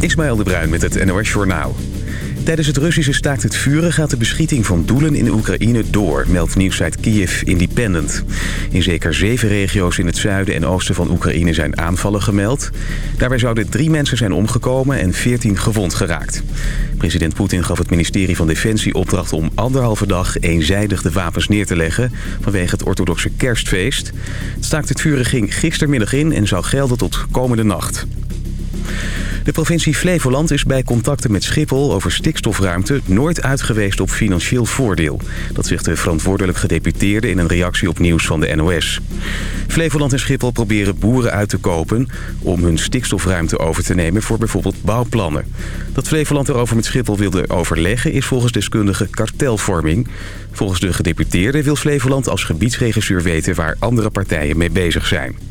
Ismaël de Bruin met het NOS Journaal. Tijdens het Russische staakt het vuren gaat de beschieting van doelen in Oekraïne door, meldt nieuwsite Kiev Independent. In zeker zeven regio's in het zuiden en oosten van Oekraïne zijn aanvallen gemeld. Daarbij zouden drie mensen zijn omgekomen en veertien gewond geraakt. President Poetin gaf het ministerie van Defensie opdracht om anderhalve dag eenzijdig de wapens neer te leggen vanwege het orthodoxe kerstfeest. Het staakt het vuren ging gistermiddag in en zou gelden tot komende nacht. De provincie Flevoland is bij contacten met Schiphol over stikstofruimte nooit uitgeweest op financieel voordeel. Dat zegt de verantwoordelijk gedeputeerde in een reactie op nieuws van de NOS. Flevoland en Schiphol proberen boeren uit te kopen om hun stikstofruimte over te nemen voor bijvoorbeeld bouwplannen. Dat Flevoland erover met Schiphol wilde overleggen is volgens deskundigen kartelvorming. Volgens de gedeputeerde wil Flevoland als gebiedsregisseur weten waar andere partijen mee bezig zijn.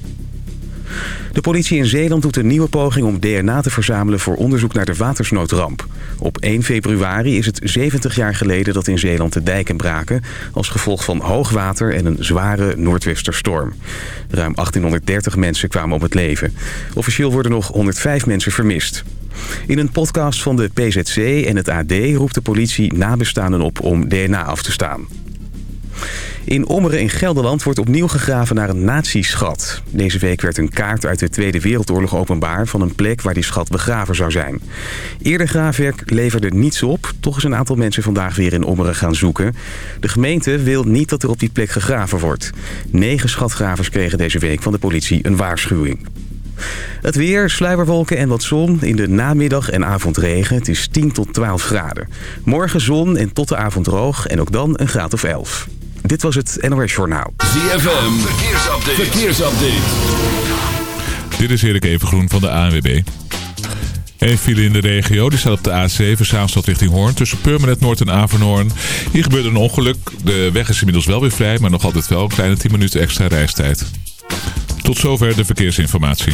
De politie in Zeeland doet een nieuwe poging om DNA te verzamelen voor onderzoek naar de watersnoodramp. Op 1 februari is het 70 jaar geleden dat in Zeeland de dijken braken... als gevolg van hoogwater en een zware noordwesterstorm. Ruim 1830 mensen kwamen om het leven. Officieel worden nog 105 mensen vermist. In een podcast van de PZC en het AD roept de politie nabestaanden op om DNA af te staan. In Ommeren in Gelderland wordt opnieuw gegraven naar een natieschat. Deze week werd een kaart uit de Tweede Wereldoorlog openbaar... van een plek waar die schat begraven zou zijn. Eerder graafwerk leverde niets op. Toch is een aantal mensen vandaag weer in Ommeren gaan zoeken. De gemeente wil niet dat er op die plek gegraven wordt. Negen schatgravers kregen deze week van de politie een waarschuwing. Het weer, sluierwolken en wat zon. In de namiddag en avond regen. Het is 10 tot 12 graden. Morgen zon en tot de avond droog. En ook dan een graad of 11. Dit was het NOS Journaal. ZFM, verkeersupdate. verkeersupdate. Dit is Erik Evengroen van de ANWB. Een file in de regio, die staat op de A7, Zaanstad richting Hoorn. Tussen Purmerend Noord en Avernoorn. Hier gebeurde een ongeluk. De weg is inmiddels wel weer vrij, maar nog altijd wel een kleine 10 minuten extra reistijd. Tot zover de verkeersinformatie.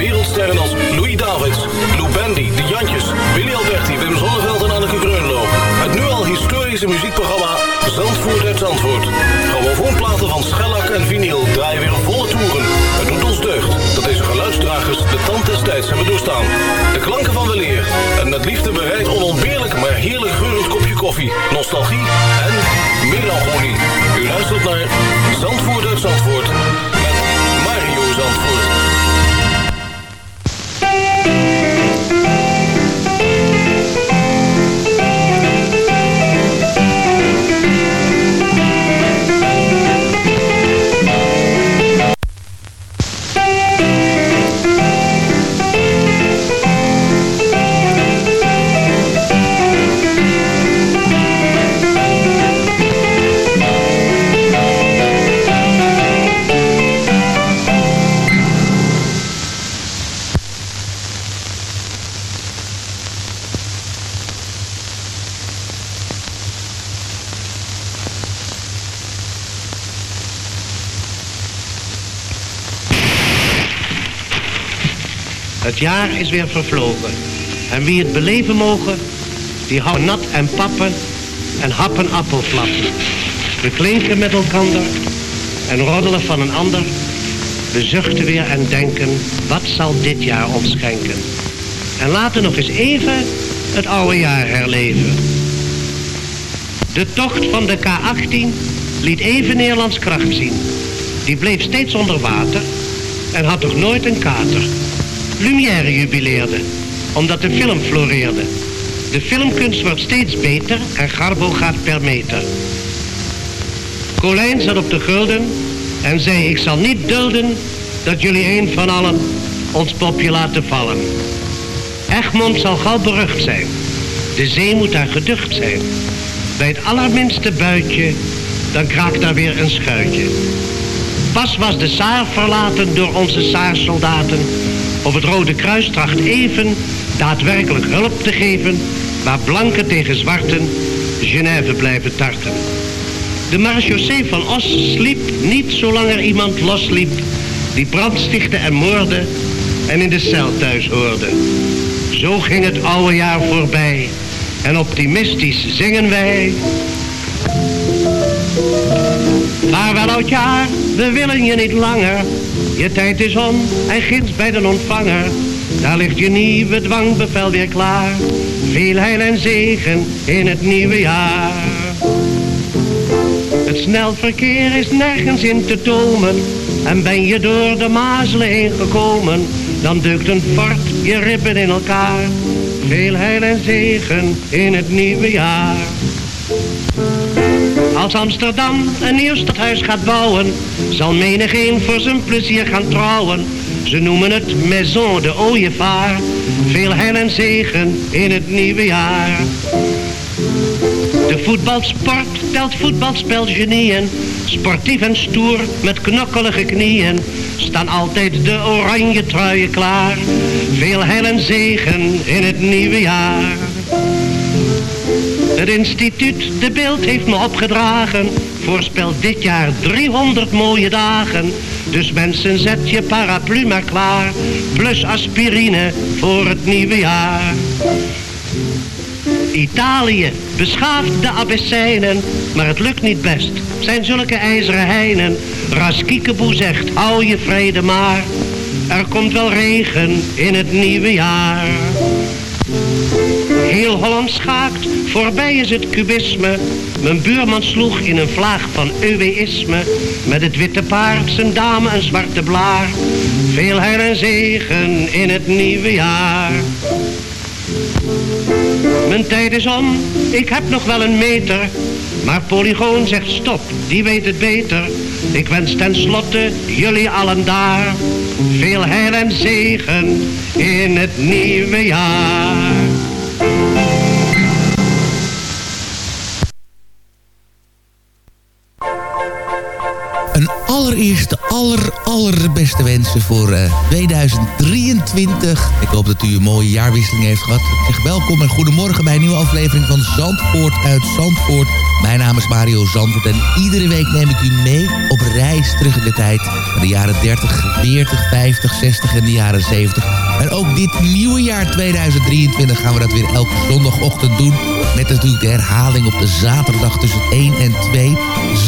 wereldsterren als Louis Davids, Lou Bendy, De Jantjes, Willy Alberti, Wim Zonneveld en Anneke Greunlo. Het nu al historische muziekprogramma Zandvoort uit Zandvoort. Grammofoonplaten van schellak en vinyl draaien weer op volle toeren. Het doet ons deugd dat deze geluidsdragers de tand des tijds hebben doorstaan. De klanken van weleer jaar is weer vervlogen. En wie het beleven mogen, die houden nat en pappen en happen appelflappen. We klinken met elkander en roddelen van een ander. We zuchten weer en denken, wat zal dit jaar ons schenken? En laten nog eens even het oude jaar herleven. De tocht van de K-18 liet even Nederlands kracht zien. Die bleef steeds onder water en had toch nooit een kater. Lumière jubileerde, omdat de film floreerde. De filmkunst wordt steeds beter en Garbo gaat per meter. Colijn zat op de gulden en zei ik zal niet dulden dat jullie een van allen ons popje laten vallen. Egmond zal gauw berucht zijn. De zee moet daar geducht zijn. Bij het allerminste buitje, dan kraakt daar weer een schuitje. Pas was de Saar verlaten door onze Saarsoldaten. Of het Rode Kruis tracht even daadwerkelijk hulp te geven... waar blanken tegen zwarten Genève blijven tarten. De marechaussee van Os sliep niet zolang er iemand losliep... die brand stichtte en moorde en in de cel thuis hoorde. Zo ging het oude jaar voorbij en optimistisch zingen wij... Vaarwel oud jaar, we willen je niet langer. Je tijd is om en ginds bij de ontvanger. Daar ligt je nieuwe dwangbevel weer klaar. Veel heil en zegen in het nieuwe jaar. Het snelverkeer is nergens in te tomen. En ben je door de mazelen heen gekomen, dan dukt een fort je ribben in elkaar. Veel heil en zegen in het nieuwe jaar. Als Amsterdam een nieuw stadhuis gaat bouwen, zal menigeen voor zijn plezier gaan trouwen. Ze noemen het Maison de Ooievaar. Veel heil en zegen in het nieuwe jaar. De voetbalsport telt voetbalspelgenieën. Sportief en stoer met knokkelige knieën. Staan altijd de oranje truien klaar. Veel heil en zegen in het nieuwe jaar. Het instituut De Beeld heeft me opgedragen. Voorspel dit jaar 300 mooie dagen. Dus mensen zet je paraplu maar klaar. Plus aspirine voor het nieuwe jaar. Italië beschaaft de Abyssijnen, maar het lukt niet best. Zijn zulke ijzeren heinen. Raskiekeboe zegt, hou je vrede maar. Er komt wel regen in het nieuwe jaar. Heel Holland schaakt, voorbij is het kubisme. Mijn buurman sloeg in een vlaag van eweïsme. Met het witte paard, zijn dame een zwarte blaar. Veel heil en zegen in het nieuwe jaar. Mijn tijd is om, ik heb nog wel een meter. Maar Polygoon zegt stop, die weet het beter. Ik wens ten slotte jullie allen daar. Veel heil en zegen in het nieuwe jaar. Een allereerste, aller, allerbeste wensen voor uh, 2023. Ik hoop dat u een mooie jaarwisseling heeft gehad. Ik zeg welkom en goedemorgen bij een nieuwe aflevering van Zandvoort uit Zandvoort. Mijn naam is Mario Zandvoort en iedere week neem ik u mee op reis terug in de tijd. De jaren 30, 40, 50, 60 en de jaren 70. En ook dit nieuwe jaar 2023 gaan we dat weer elke zondagochtend doen. Met natuurlijk de herhaling op de zaterdag tussen 1 en 2.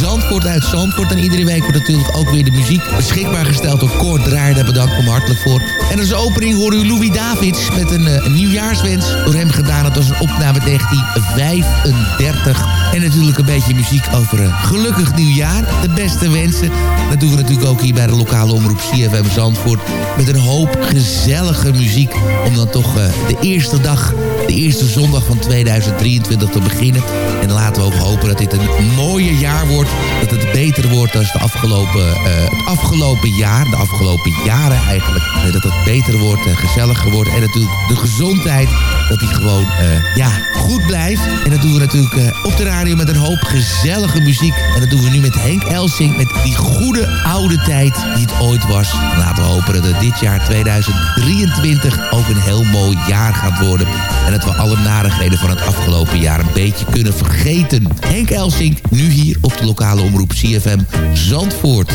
Zandvoort uit Zandvoort. En iedere week wordt natuurlijk ook weer de muziek beschikbaar gesteld door Koord Draaier. Daar bedank ik hem hartelijk voor. En als opening hoor u Louis Davids met een, uh, een nieuwjaarswens. Door hem gedaan. Het was een opname 1935. En natuurlijk een beetje muziek over een gelukkig nieuwjaar. De beste wensen. Dat doen we natuurlijk ook hier bij de lokale omroep CFM Zandvoort. Met een hoop gezellige muziek. Om dan toch uh, de eerste dag, de eerste zondag van 2023 te beginnen. En laten we ook hopen dat dit een mooie jaar wordt. Dat het beter wordt dan afgelopen, uh, het afgelopen jaar. De afgelopen jaren eigenlijk. Dat het beter wordt, gezelliger wordt. En natuurlijk de gezondheid. Dat die gewoon ja, goed blijft. En dat doen we natuurlijk op de radio met een hoop gezellige muziek. En dat doen we nu met Henk Elsing. Met die goede oude tijd die het ooit was. En laten we hopen dat het dit jaar 2023 ook een heel mooi jaar gaat worden. En dat we alle narigheden van het afgelopen jaar een beetje kunnen vergeten. Henk Elsing, nu hier op de lokale omroep CFM Zandvoort.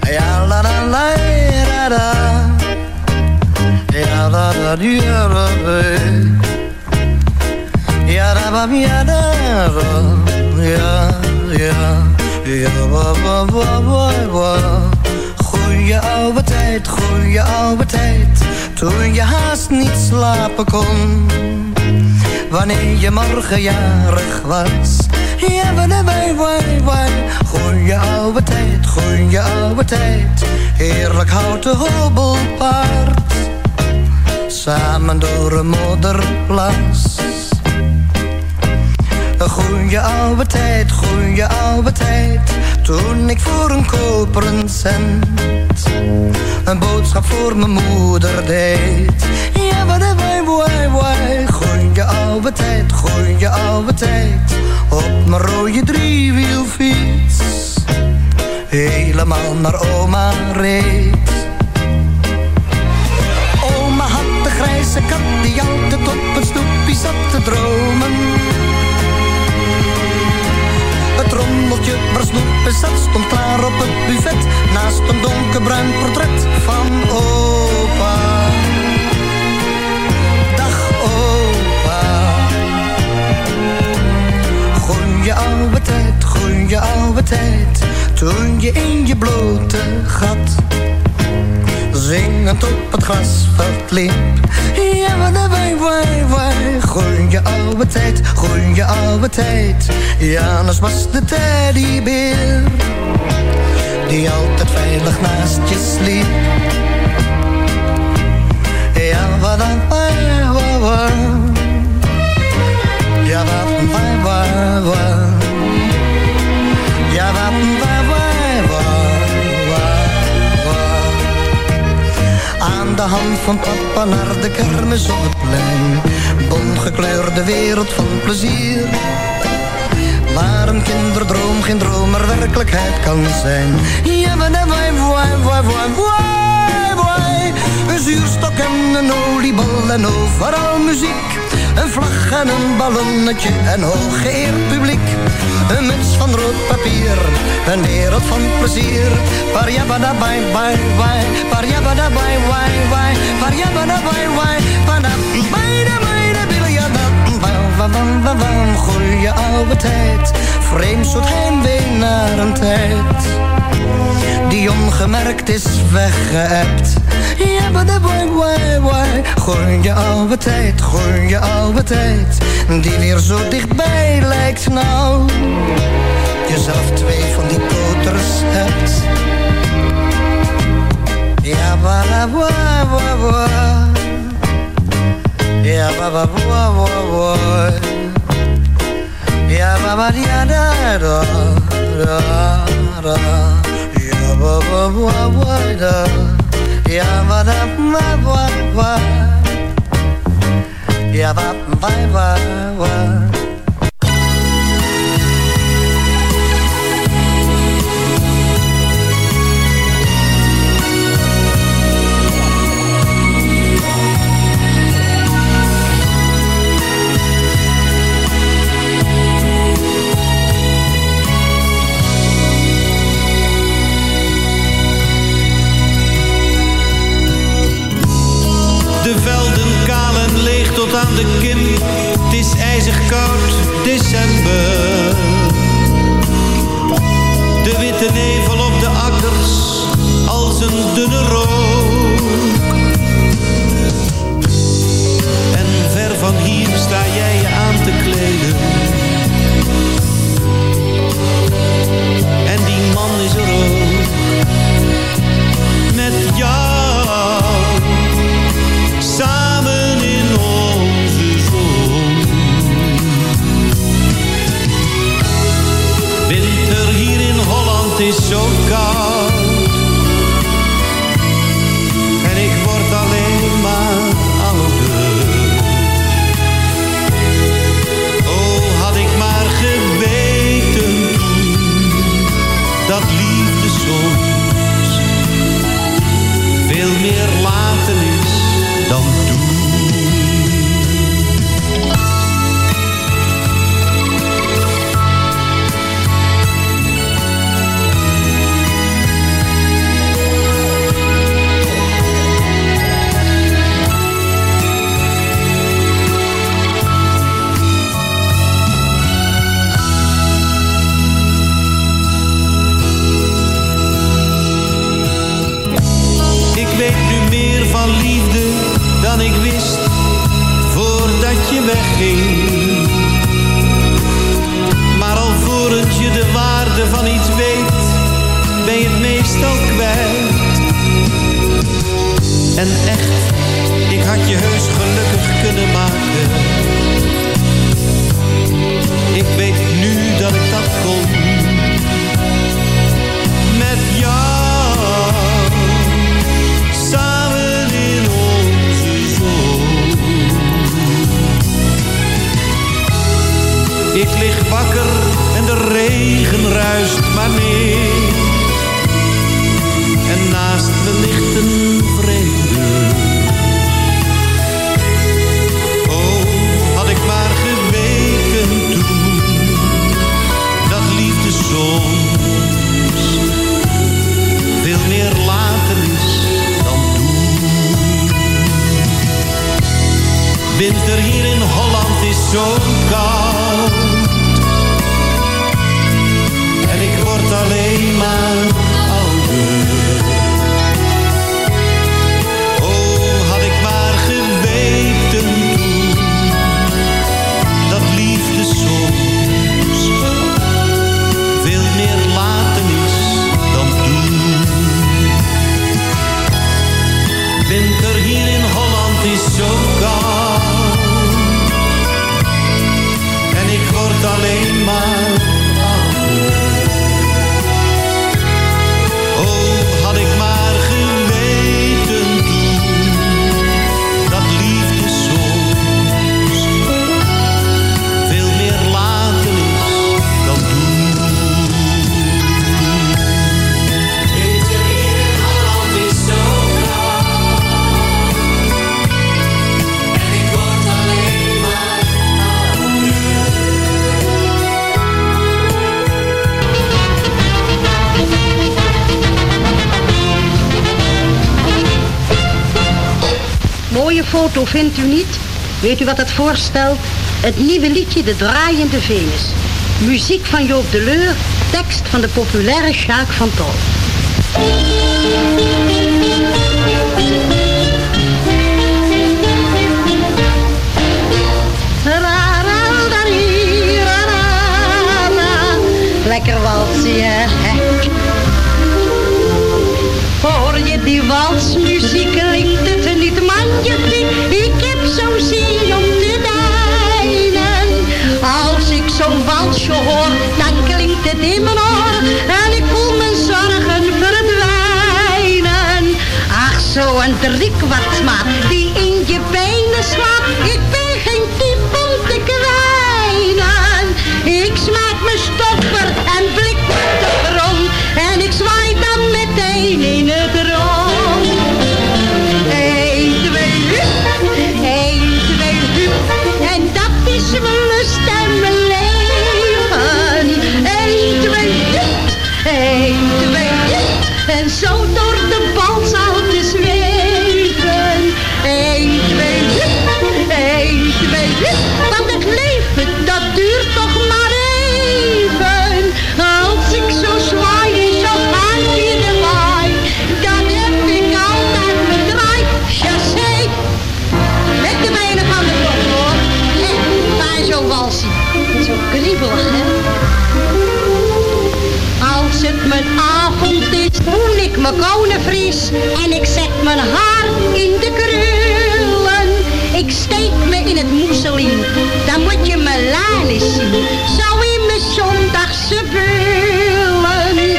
Ja, ja, ja, ja, wa, wa, wa, wa, wa. Goeie oude tijd, goeie oude tijd, toen je haast niet slapen kon. wanneer je morgen jarig was. Ja, wai, wai, wai, goeie oude tijd, goeie oude tijd. Heerlijk houten hobbelpaard, samen door een modderplas. Goeie oude tijd, goeie oude tijd. Toen ik voor een koperen cent een boodschap voor mijn moeder deed. Ja, wat een wai, wai, wai. Goeie oude tijd, goeie oude tijd. Op mijn rode driewielfiets. Helemaal naar oma reed. Oma had de grijze kat die altijd op een stoepje zat te dromen. Het rommeltje waar snoep zat stond klaar op het buffet. Naast een donkerbruin portret van opa. Dag opa. Goeie oude tijd, goeie oude tijd. Toen je in je blote gat Zingend op het grasveld liep. Ja, wat wai, wai Goeie oude tijd, goeie oude tijd. Janus was de teddybeer Die altijd veilig naast je sliep. Ja, wat een wai, wai Ja, wat een wai, wai, wai Ja, wat een wai Aan de hand van papa naar de kermis op het plein Bongekleurde wereld van plezier. Waar een kinderdroom geen droom, maar werkelijkheid kan zijn. Ja, maar dan wai, wai, wai, wai, wai Een zuurstok en een oliebal en overal muziek. Een vlag en een ballonnetje en hooggeëerd publiek. Een muts van rood papier, een wereld van plezier. Parjabada bye bye bye, parjabada bye bye bye Parjabada bye bye, bye bam, bam, bam, goeie oude tijd. Vreemd soort heimwee naar een tijd. Die ongemerkt is weggeëpt. Ja, de boy, boy, boy. Goeie oude tijd, goeie oude tijd. Die weer zo dichtbij lijkt nou. Jezelf twee van die poters hebt. Ja, boy, boy. Ja, ba ba ba ba ba. Ja, ba ba da da da da da. Ja, ba ba ba ba da. Ja, ba da ba ba ba. Ja, ba ba ba ba. Foto vindt u niet? Weet u wat het voorstelt? Het nieuwe liedje De Draaiende Venus. Muziek van Joop de Leur, tekst van de populaire Sjaak van Tol. Lekker walsje, hè? Hoor je die walsmuziek, Ik heb zo'n zin om te deinen. Als ik zo'n walsje hoor, dan klinkt het in mijn oor. En ik voel mijn zorgen verdwijnen. Ach, zo'n driekwartsmaat die in je benen slaat. Me koude fris en ik zet mijn haar in de krullen. Ik steek me in het moeselien, dan moet je mijn eens zien. Zo in mijn zondagse bullen.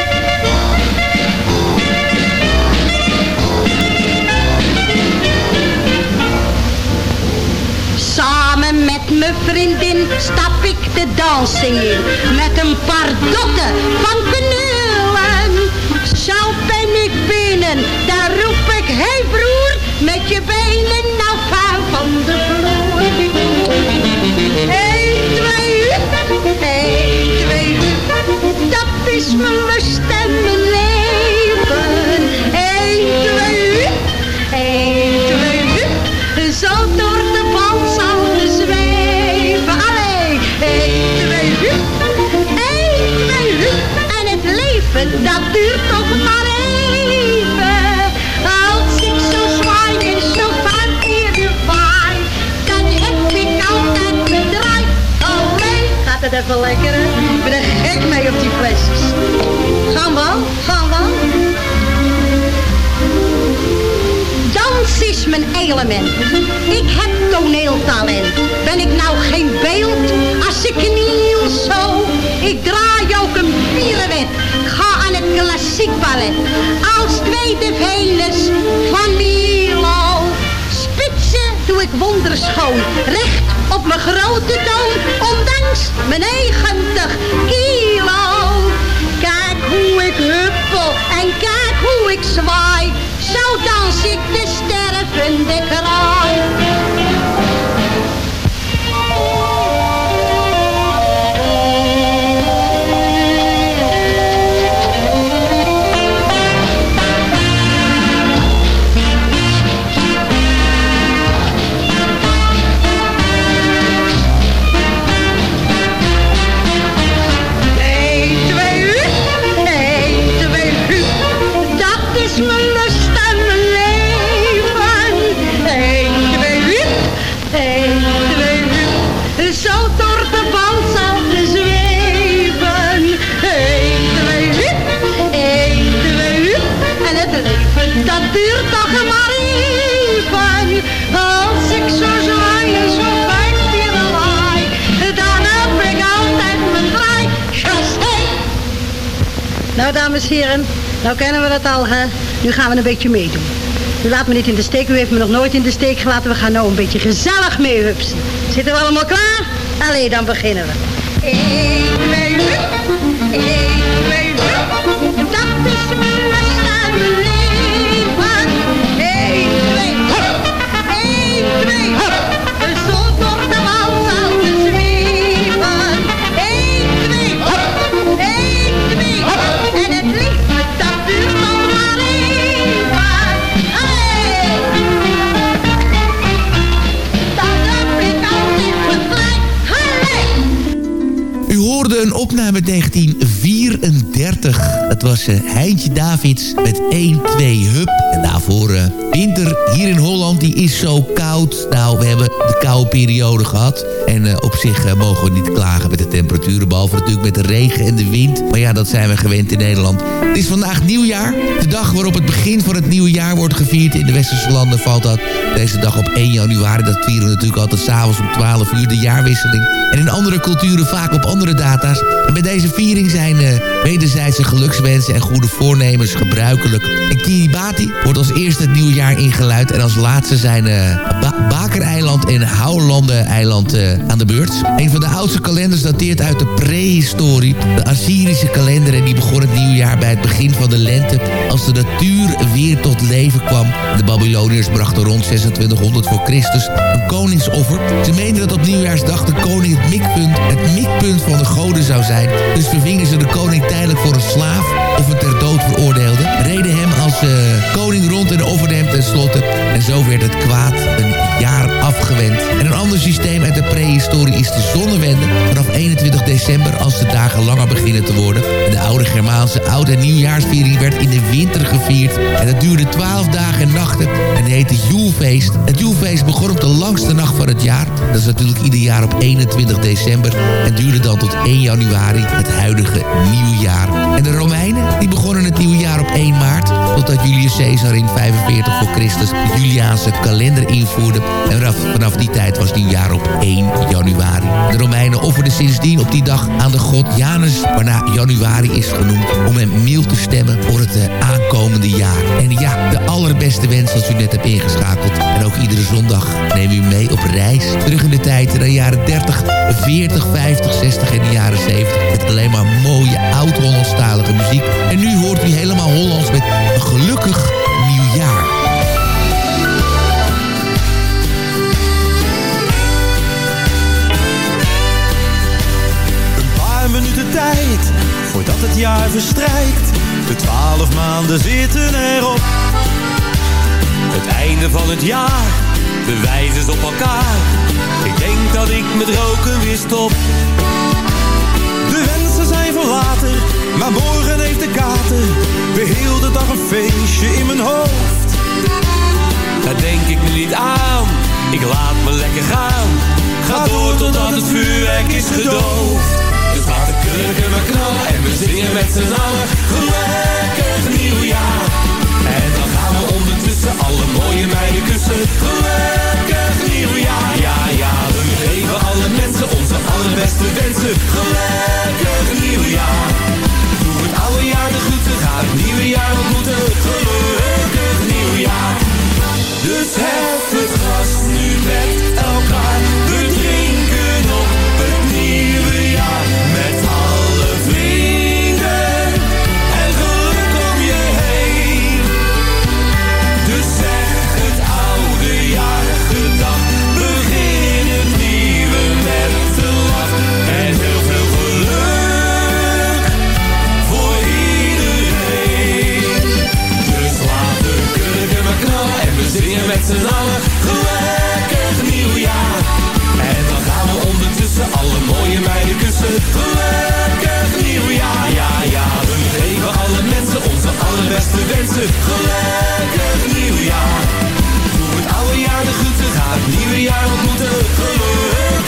Samen met mijn vriendin stap ik de dansing in. Met een paar dotten van daar roep ik, hey broer, met je benen nou vuil van de vloer. 1, 2, hup, 1, 2, hup, dat is mijn hè? Ik ben er gek mee op die flesjes. Gaan we, gaan we. Dans is mijn element. Ik heb toneeltalent. Ben ik nou geen beeld als ik kniel zo? Ik draai ook een pirouette. Ga aan het klassiek ballet. Als tweede Venus van Milo. Spitsen doe ik wonderschoon. Recht op mijn grote toon, ondanks mijn 90 kilo. Kijk hoe ik huppel en kijk hoe ik zwaai, zo dans ik de stervende kraai. Dames en heren, nou kennen we dat al, hè? Nu gaan we een beetje meedoen. U laat me niet in de steek, u heeft me nog nooit in de steek gelaten. We gaan nou een beetje gezellig mee hupsen. Zitten we allemaal klaar? Allee, dan beginnen we. Opname uit 1934. Dat was eh, Heintje Davids met 1, 2 Hup. En daarvoor eh, winter hier in Holland, die is zo koud. Nou, we hebben de koude periode gehad. En eh, op zich eh, mogen we niet klagen met de temperaturen. Behalve natuurlijk met de regen en de wind. Maar ja, dat zijn we gewend in Nederland. Het is vandaag nieuwjaar. De dag waarop het begin van het nieuwe jaar wordt gevierd. In de westerse landen valt dat deze dag op 1 januari. Dat vieren we natuurlijk altijd s'avonds om 12 uur de jaarwisseling. En in andere culturen vaak op andere data's. En bij deze viering zijn eh, wederzijdse gelukswensen en goede voornemens gebruikelijk. En Kiribati wordt als eerste het nieuwe jaar ingeluid. En als laatste zijn ba Bakereiland en Houwelanden-eiland eh, aan de beurt. Een van de oudste kalenders dateert uit de prehistorie. De Assyrische kalender en die begon het nieuwjaar bij het begin van de lente... als de natuur weer tot leven kwam. De Babyloniërs brachten rond 2600 voor Christus een koningsoffer. Ze meenden dat op nieuwjaarsdag de koning het mikpunt, het mikpunt van de goden zou zijn. Dus vervingen ze de koning tijdelijk voor een slaaf of een ter dood veroordeelde. Eh, koning rond en hem tenslotte. En zo werd het kwaad een jaar afgewend. En een ander systeem uit de prehistorie is de zonnewende. Vanaf 21 december als de dagen langer beginnen te worden. En de oude Germaanse oud- en nieuwjaarsviering werd in de winter gevierd. En dat duurde 12 dagen en nachten en heette Joelfeest. Het Joelfeest begon op de langste nacht van het jaar. Dat is natuurlijk ieder jaar op 21 december. En duurde dan tot 1 januari, het huidige nieuwjaar. En de Romeinen, die begonnen het nieuwe jaar op 1 maart. Totdat Julius Caesar in 45 voor Christus de Juliaanse kalender invoerde. En vanaf, die tijd was nieuwjaar op 1 januari. De Romeinen offerden sindsdien op die dag aan de god Janus, waarna januari is genoemd, om hem mild te stemmen voor het eh, aankomende jaar. En ja, de allerbeste wens als u net hebt ingeschakeld. En ook iedere zondag we u mee op reis. Terug in de tijd naar de jaren 30, 40, 50, 60 en de jaren 70. Met alleen maar mooie oud-Hollandstalige muziek. En nu hoort u helemaal Hollands met maanden zitten erop. Het einde van het jaar, de wijzers op elkaar. Ik denk dat ik met roken weer stop. De wensen zijn voor later, maar morgen heeft de kater. Weer heel de dag een feestje in mijn hoofd. Daar denk ik nu niet aan, ik laat me lekker gaan. Ga door totdat het vuurwerk is gedoofd. Dus laat de kurken maar knallen en we zingen met z'n allen. En dan gaan we ondertussen alle mooie meiden kussen. Gelukkig nieuwjaar. Ja, ja, we geven alle mensen onze allerbeste wensen. Gelukkig nieuwjaar. Doe het oude jaar de groeten, ga het nieuwe jaar ontmoeten. Gelukkig nieuwjaar. Dus hef het glas nu met elkaar. gelukkig nieuwjaar. En dan gaan we ondertussen alle mooie meiden kussen. Gelukkig nieuwjaar, ja, ja. We geven alle mensen onze allerbeste wensen. Gelukkig nieuwjaar. Doe het oude jaar de groeten, ga het nieuwe jaar ontmoeten. Gelukkig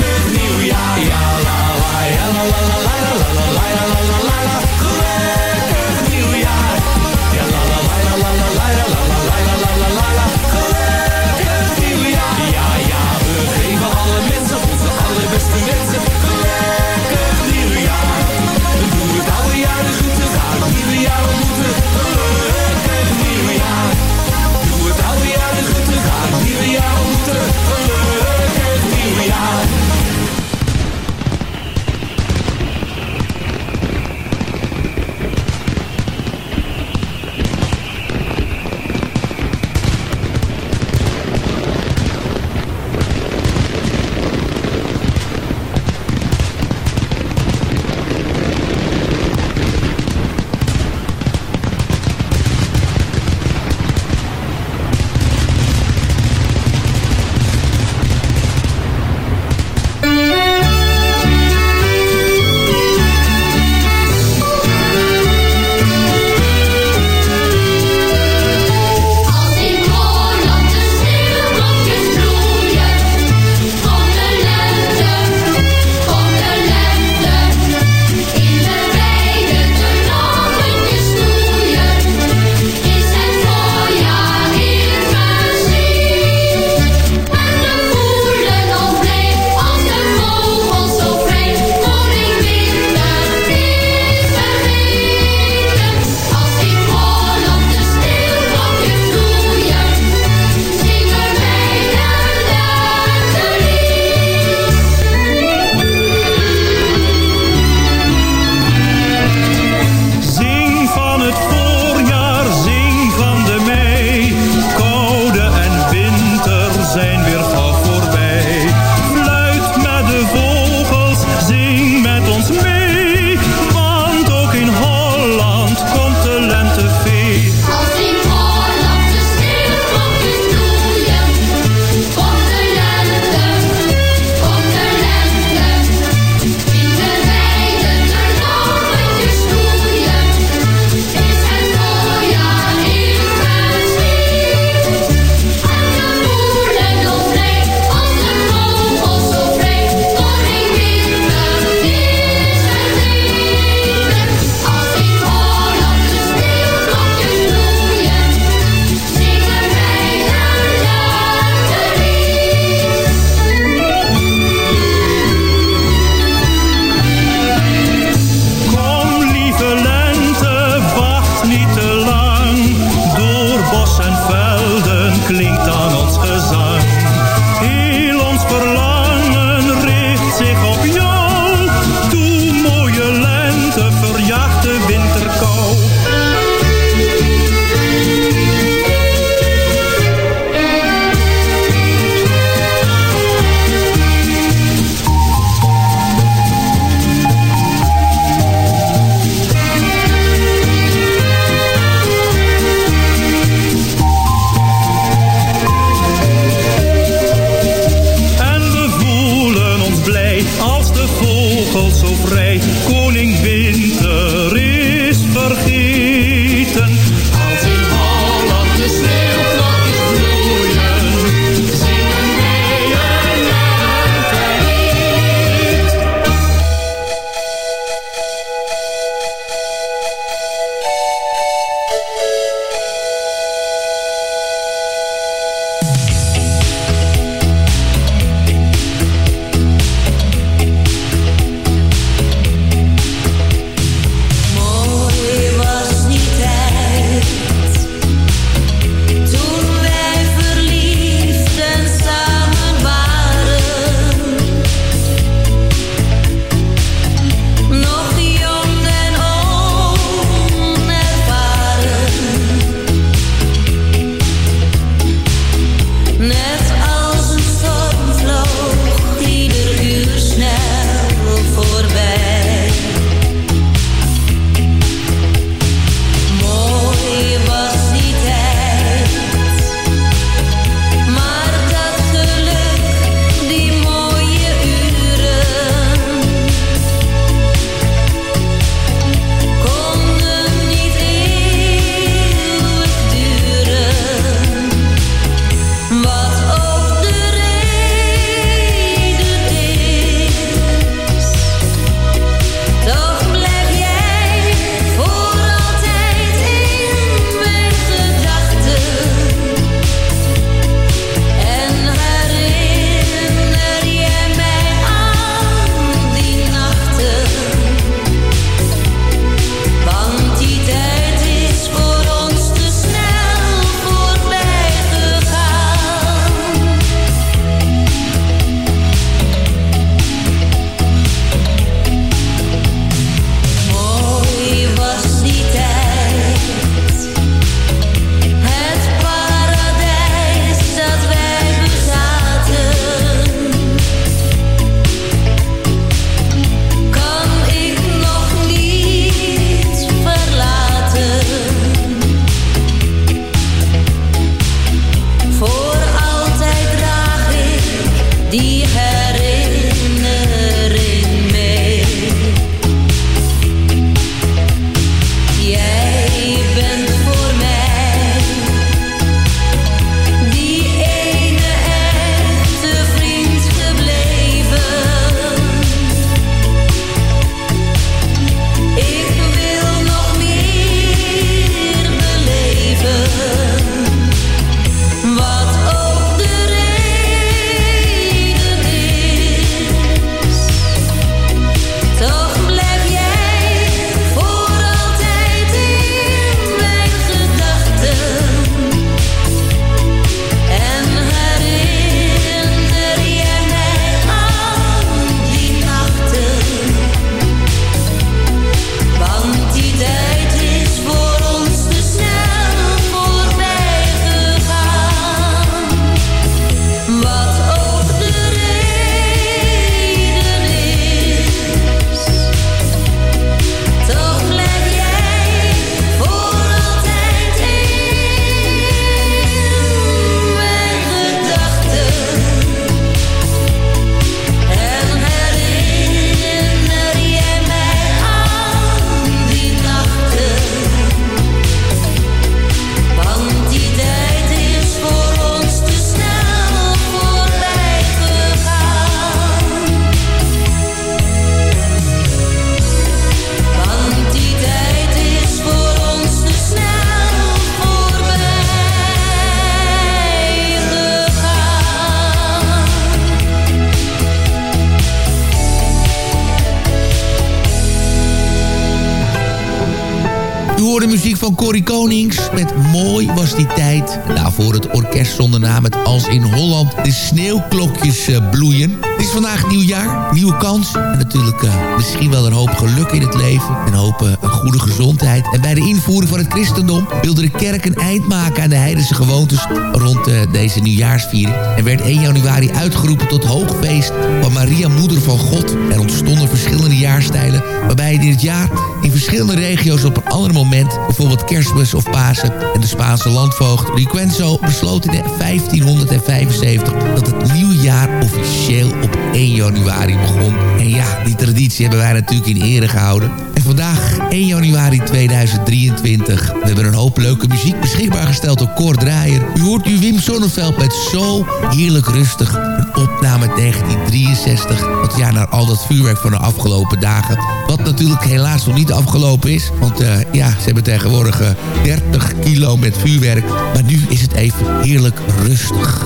van Konings met Mooi was die tijd. Daarvoor het orkest zonder naam met Als in Holland de sneeuwklokjes eh, bloeien. Het is vandaag nieuwjaar, nieuwe kans. En natuurlijk eh, misschien wel een hoop geluk in het leven. Een hoop eh, goede gezondheid. En bij de invoering van het christendom wilde de kerk een eind maken aan de heidense gewoontes rond eh, deze nieuwjaarsviering. En werd 1 januari uitgeroepen tot hoogfeest van Maria Moeder van God. Er ontstonden verschillende jaarstijlen waarbij in het jaar in verschillende regio's op een ander moment bijvoorbeeld kerstmis of Pasen. En de Spaanse landvoogd Riquenzo besloot in 1575 dat het nieuwe jaar officieel op 1 januari begon. En ja, die traditie hebben wij natuurlijk in ere gehouden. En vandaag, 1 januari 2023. We hebben een hoop leuke muziek beschikbaar gesteld door Cor Draaier. U hoort nu Wim Sonneveld met Zo Heerlijk Rustig. Een opname uit 1963. Dat jaar naar al dat vuurwerk van de afgelopen dagen. Wat natuurlijk helaas nog niet afgelopen is. Want uh, ja, ze hebben tegenwoordig uh, 30 kilo met vuurwerk. Maar nu is het even heerlijk rustig.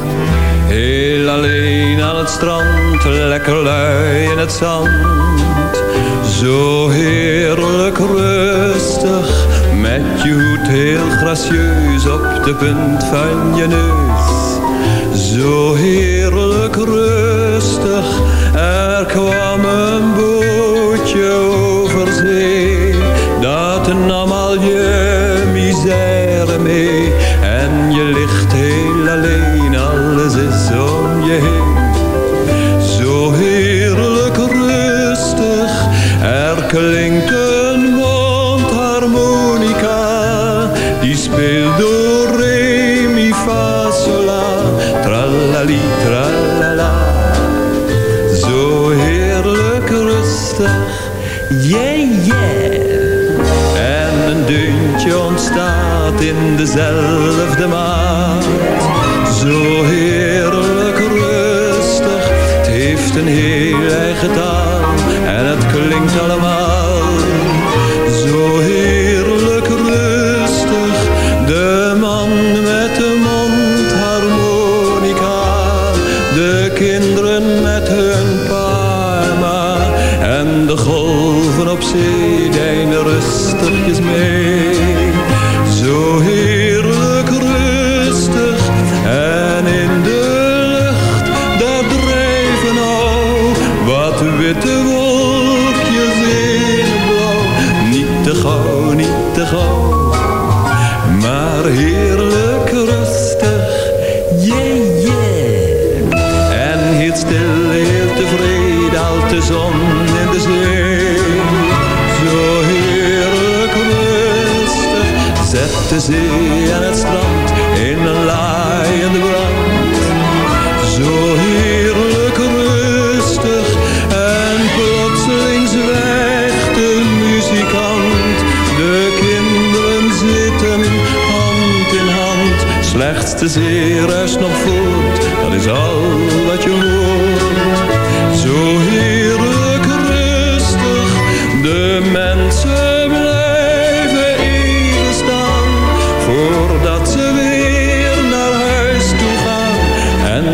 Heel alleen aan het strand, lekker lui in het zand. Zo heerlijk rustig, met je hoed heel gracieus op de punt van je neus. Zo heerlijk rustig, er kwam een bootje over zee. Dat nam al je misère mee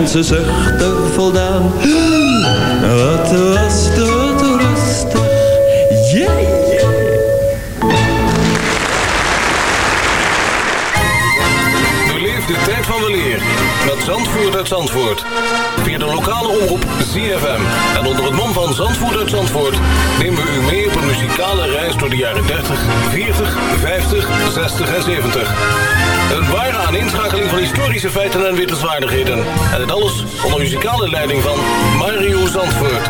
ze zuchten voldaan. Wat was dat rustig? Yeah, Beleef de tijd van de leer met Zandvoort uit Zandvoort. Via de lokale omroep ZFM. En onder het mom van Zandvoort uit Zandvoort... jaren 30, 40, 50, 60 en 70. Een ware aaninschakeling van historische feiten en wittelswaardigheden. En het alles onder muzikale leiding van Mario Zandvoort.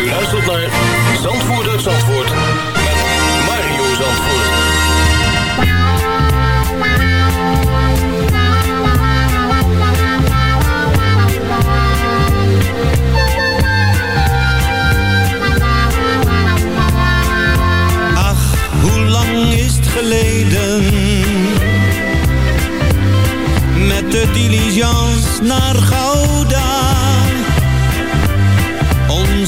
U luistert naar Zandvoort uit Zandvoort met Mario Zandvoort. Ach, hoe lang is het geleden Met de diligence naar Gouda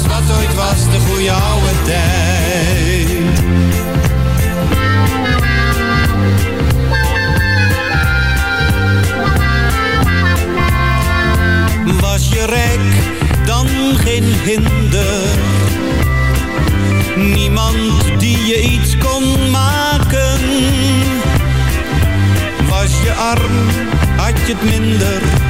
Alles wat ooit was, de goede oude tijd. Was je rijk, dan geen hinder. Niemand die je iets kon maken. Was je arm, had je het minder.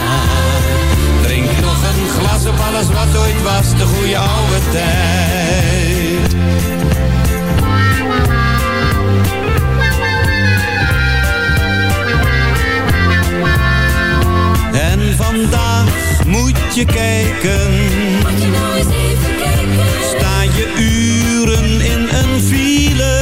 Een glas op alles wat ooit was, de goede oude tijd. En vandaag moet je kijken. Sta je uren in een file.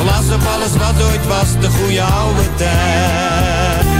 Glas op alles wat ooit was, de goede oude tijd.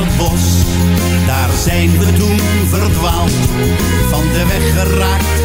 het bos, daar zijn we toen verdwaald. Van de weg geraakt,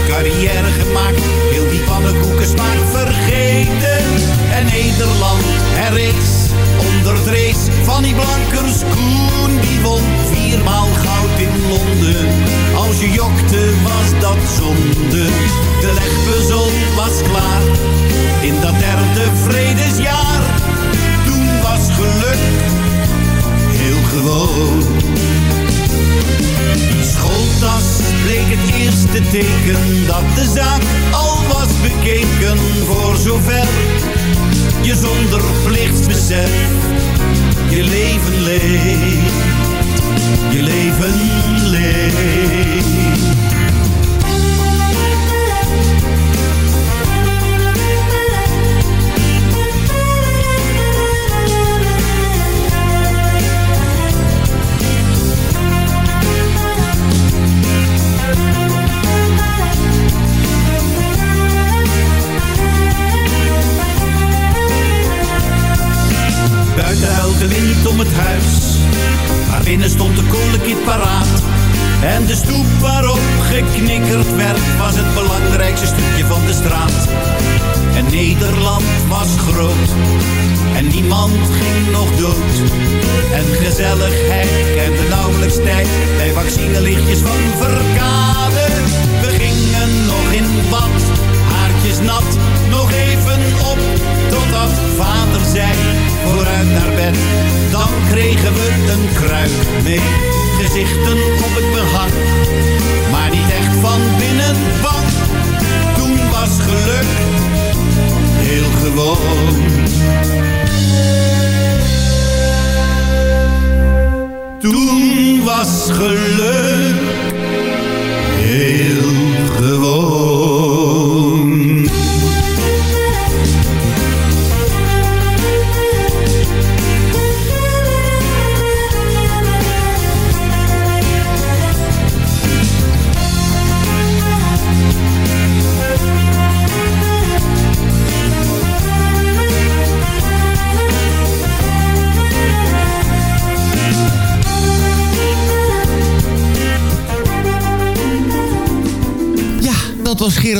was geluk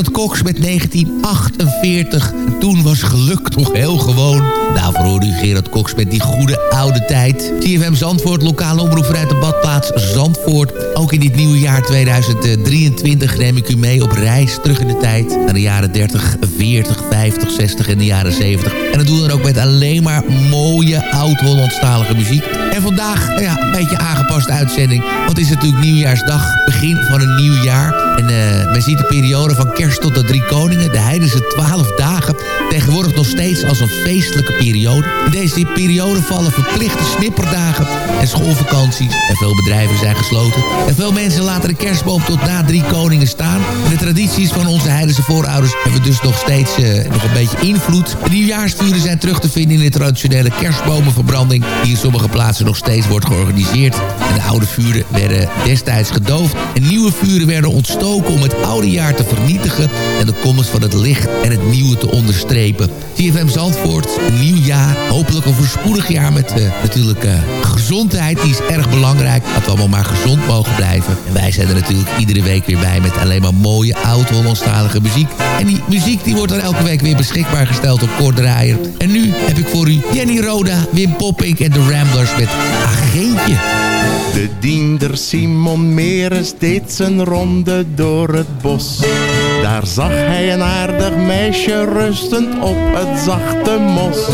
Gerard Cox met 1948. En toen was geluk nog heel gewoon. Daarvoor hoorde u Gerard Cox met die goede oude tijd. CFM Zandvoort, lokale omroep vanuit de badplaats Zandvoort. Ook in dit nieuwe jaar 2023 neem ik u mee op reis terug in de tijd. Naar de jaren 30, 40, 50, 60 en de jaren 70. En dat doen we dan ook met alleen maar mooie oud-Hollandstalige muziek. En vandaag, ja, een beetje aangepaste uitzending. Want het is natuurlijk nieuwjaarsdag, begin van een nieuw jaar. En eh, men ziet de periode van kerst tot de drie koningen, de heidense twaalf dagen, tegenwoordig nog steeds als een feestelijke periode. In deze periode vallen verplichte snipperdagen en schoolvakanties. En veel bedrijven zijn gesloten. En veel mensen laten de kerstboom tot na drie koningen staan. De tradities van onze heidense voorouders hebben dus nog steeds eh, nog een beetje invloed. De nieuwjaarsvuren zijn terug te vinden in de traditionele kerstbomenverbranding... die in sommige plaatsen nog steeds wordt georganiseerd. En de oude vuren werden destijds gedoofd. En nieuwe vuren werden ontstoken om het oude jaar te vernietigen... en de komst van het licht en het nieuwe te onderstrepen. CFM Zandvoort, een nieuw jaar. Hopelijk een voorspoedig jaar met eh, natuurlijk eh, gezondheid. Die is erg belangrijk. Dat we allemaal maar gezond mogen blijven. En wij zijn er natuurlijk iedere week weer bij met alleen maar mooie oud-Hollandstalige muziek. En die muziek die wordt dan elke week weer beschikbaar gesteld op Kort Draaier. En nu heb ik voor u Jenny Roda, Wim Poppink en de Ramblers met Agentje. De diender Simon Meres deed zijn ronde door het bos. Daar zag hij een aardig meisje rustend op het zachte mos.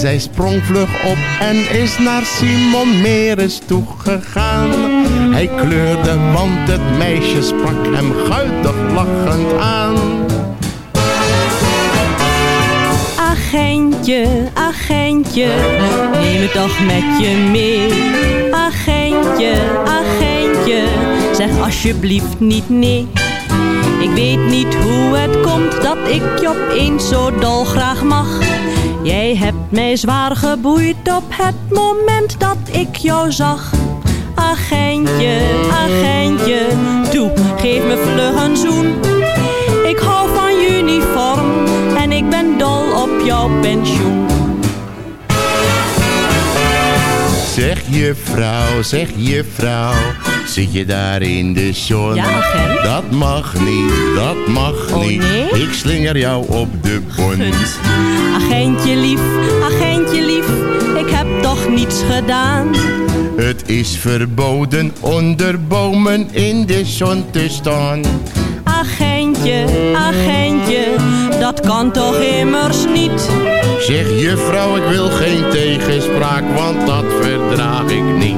Zij sprong vlug op en is naar Simon Meres toegegaan. Hij kleurde, want het meisje sprak hem guitig lachend aan. Agentje, agentje, neem het toch met je mee. Agentje, agentje, zeg alsjeblieft niet nee. Ik weet niet hoe het komt dat ik je opeens zo dolgraag mag. Jij hebt mij zwaar geboeid op het moment dat ik jou zag. Agentje, agentje, toe, geef me vlug een zoen. Ik hou van uniform en ik ben dol op jouw pensioen. Zeg juffrouw, zeg juffrouw, zit je daar in de zon? Ja, agent. Dat mag niet, dat mag Oh, niet. nee? Ik slinger jou op de bon. Agentje lief, agentje lief, ik heb toch niets gedaan. Het is verboden onder bomen in de zon te staan. Agentje, agentje, dat kan toch immers niet. Zeg juffrouw, ik wil geen tegenspraak, want dat verdraag ik niet.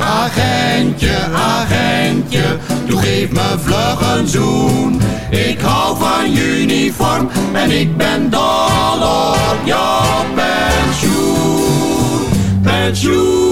Agentje, agentje, doe geef me vlug een zoen. Ik hou je uniform en ik ben dol op jouw pensioen. Pensioen.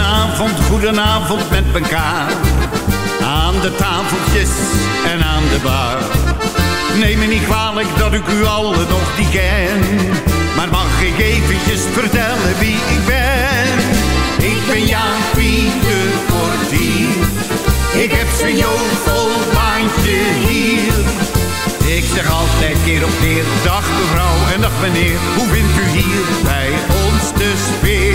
Goedenavond, goedenavond met elkaar. Aan de tafeltjes en aan de bar. Neem me niet kwalijk dat ik u allen nog niet ken. Maar mag ik eventjes vertellen wie ik ben? Ik ben Jaapie de portier. Ik heb zo'n jovel baantje hier. Ik zeg altijd keer op keer, dag mevrouw en dag meneer. Hoe vindt u hier bij ons de sfeer?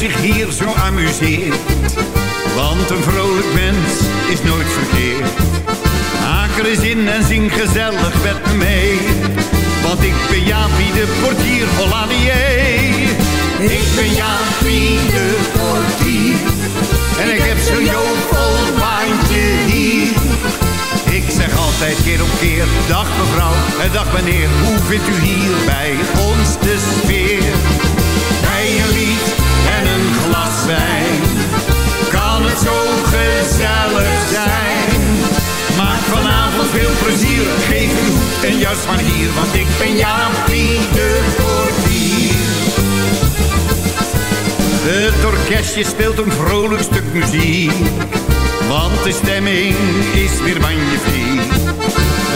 Zich hier zo amuseert. Want een vrolijk mens is nooit verkeerd. Haak er eens in en zing gezellig met me mee. Want ik ben Jaapie de portier, Holladier. Ik ben Jaapie de portier. En ik heb zo'n jovel baantje hier. Ik zeg altijd keer op keer, dag mevrouw en dag meneer. Hoe vindt u hier bij ons de sfeer? Bij een Kan het zo gezellig zijn? Maak vanavond veel plezier. Geef hoed en jas maar hier, want ik ben Jaapie de portier. Het orkestje speelt een vrolijk stuk muziek. Want de stemming is weer magnifiek.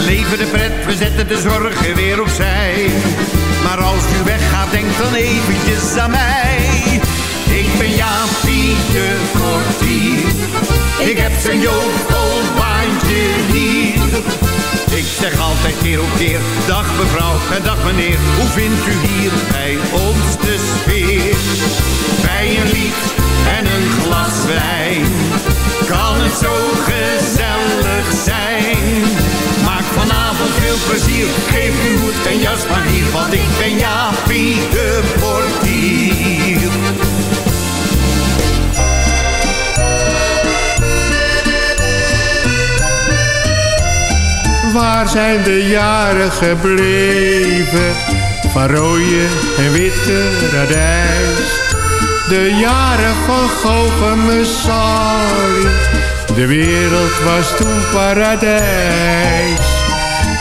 Leven de pret, we zetten de zorgen weer opzij. Maar als u weggaat, denk dan eventjes aan mij. Ik ben Jaapie de portier. Ik heb zijn jovel baantje hier. Ik zeg altijd keer op keer, dag mevrouw en dag meneer. Hoe vindt u hier bij ons de sfeer? Bij een lied en een glas wijn. Kan het zo gezellig zijn? Maak vanavond veel plezier. Geef uw hoed en jas maar hier, want ik ben Jaapie de portier. Waar zijn de jaren gebleven van rode en witte radijs? De jaren van en Sarri, de wereld was toen paradijs.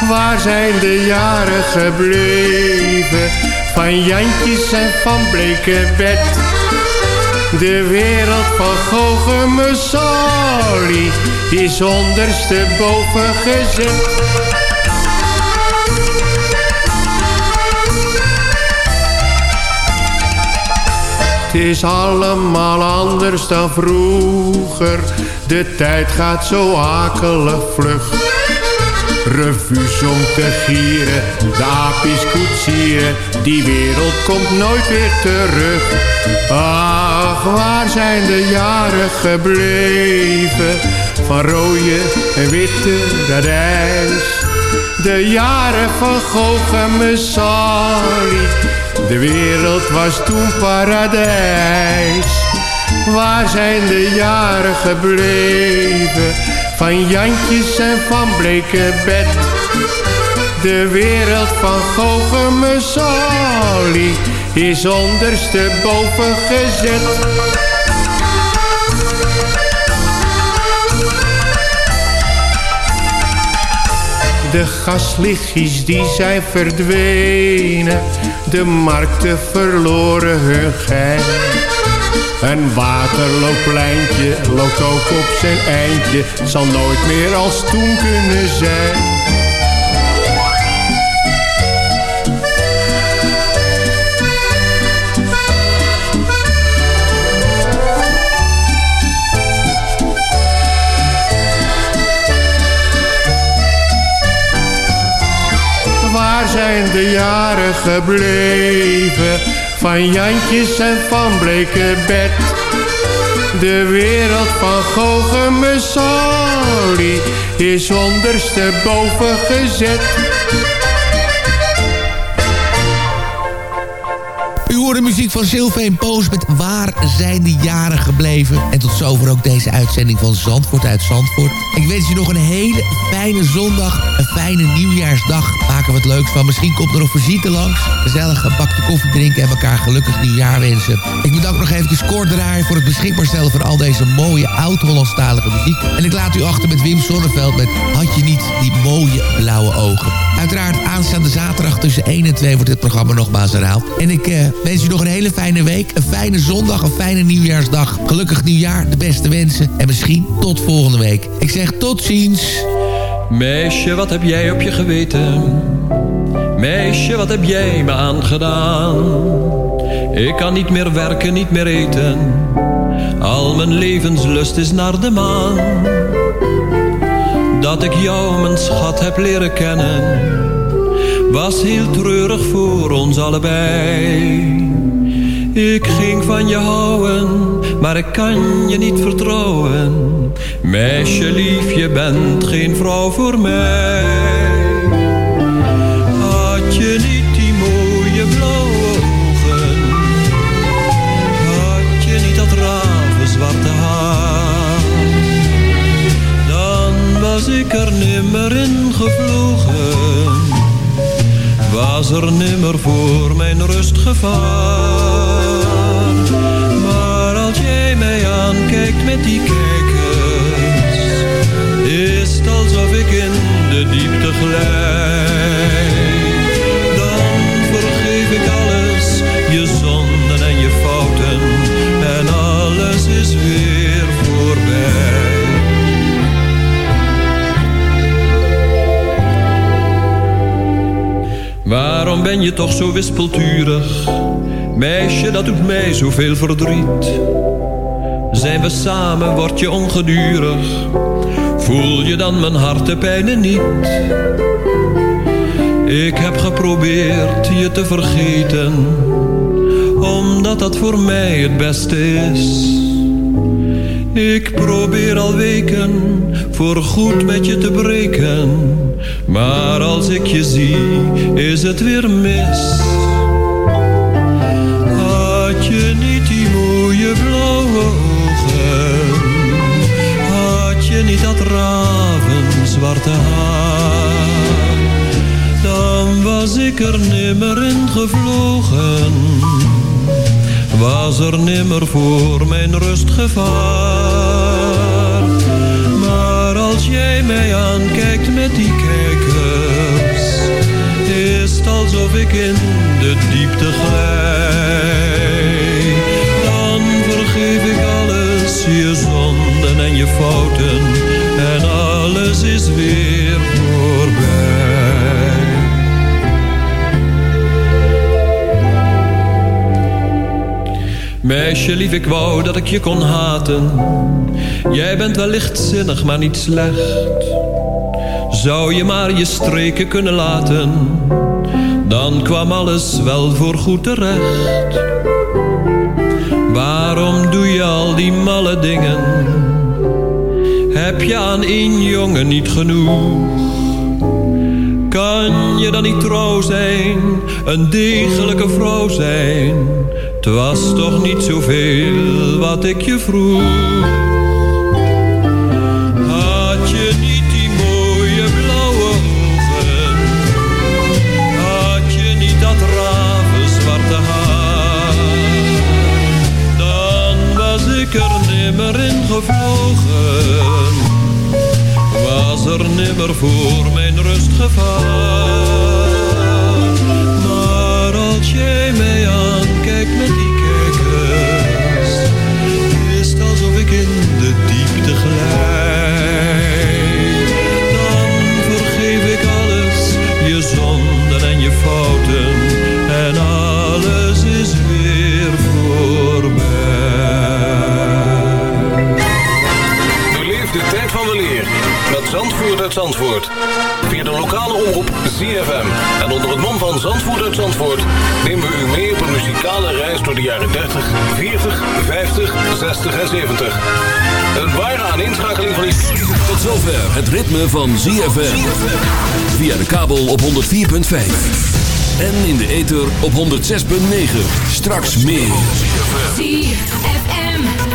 Waar zijn de jaren gebleven van Jantjes en van bleke bed? De wereld van en Sarri is ondersteboven gezet. Het is allemaal anders dan vroeger. De tijd gaat zo akelig vlug. Revues om te gieren, de apies koetsieren. Die wereld komt nooit weer terug. Ach, waar zijn de jaren gebleven? Van rode en witte radijs. De jaren van Gogh en. De wereld was toen paradijs. Waar zijn de jaren gebleven? Van Jantjes en van bleke bed. De wereld van Gogh en Messali is ondersteboven gezet. De gaslichtjes die zijn verdwenen. De markten verloren hun gein. Een waterlooppleintje loopt ook op zijn eindje. Zal nooit meer als toen kunnen zijn. zijn gebleven van Jantjes en van bleke bed. De wereld van Sali is ondersteboven gezet. U hoort de muziek van Sylvain Poos met Waar zijn de jaren gebleven? En tot zover ook deze uitzending van Zandvoort uit Zandvoort. Ik wens je nog een hele fijne zondag, een fijne nieuwjaarsdag. Maak er wat leuks van. Misschien komt er nog visite langs. Gezellig een bakje koffie drinken en elkaar gelukkig nieuwjaar wensen. Ik bedank nog even kort draaien voor het beschikbaar stellen van al deze mooie oud-Hollandstalige muziek. En ik laat u achter met Wim Sonneveld met Had je niet die mooie blauwe ogen. Uiteraard aanstaande zaterdag tussen 1 en 2 wordt dit programma nogmaals herhaald. En ik eh, wens u nog een hele fijne week, een fijne zondag, een fijne nieuwjaarsdag. Gelukkig nieuwjaar, de beste wensen. En misschien tot volgende week. Ik zeg tot ziens. Meisje, wat heb jij op je geweten? Meisje, wat heb jij me aangedaan? Ik kan niet meer werken, niet meer eten. Al mijn levenslust is naar de maan. Dat ik jou, mijn schat, heb leren kennen. Was heel treurig voor ons allebei. Ik ging van je houden, maar ik kan je niet vertrouwen. Meisje lief, je bent geen vrouw voor mij. Ik er nimmer in gevlogen. Was er nimmer voor mijn rust gevaar. Maar als jij mij aankijkt met die kijkers, is het alsof ik in de diepte glijd. Ben je toch zo wispelturig? Meisje, dat doet mij zoveel verdriet. Zijn we samen, word je ongedurig. Voel je dan mijn hartepijnen niet? Ik heb geprobeerd je te vergeten. Omdat dat voor mij het beste is. Ik probeer al weken voor goed met je te breken. Maar als ik je zie, is het weer mis. Had je niet die mooie blauwe ogen? Had je niet dat ravenzwarte haar? Dan was ik er nimmer in gevlogen. Was er nimmer voor mijn rust gevaar. Maar als jij mij aankijkt met die alsof ik in de diepte glijd. Dan vergeef ik alles, je zonden en je fouten, en alles is weer voorbij. Meisje lief, ik wou dat ik je kon haten. Jij bent wel lichtzinnig, maar niet slecht. Zou je maar je streken kunnen laten, dan kwam alles wel voor goed terecht. Waarom doe je al die malle dingen? Heb je aan één jongen niet genoeg? Kan je dan niet trouw zijn, een degelijke vrouw zijn? Het was toch niet zoveel wat ik je vroeg. Was er nimmer voor mijn rust gevaar. Zandvoort uit Zandvoort. Via de lokale omroep ZFM. En onder het mom van Zandvoort uit Zandvoort... nemen we u mee op een muzikale reis door de jaren 30, 40, 50, 60 en 70. Een ware aaninschakeling van... Tot zover het ritme van ZFM. Via de kabel op 104.5. En in de ether op 106.9. Straks meer.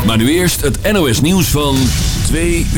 Maar nu eerst het NOS nieuws van 2 uur.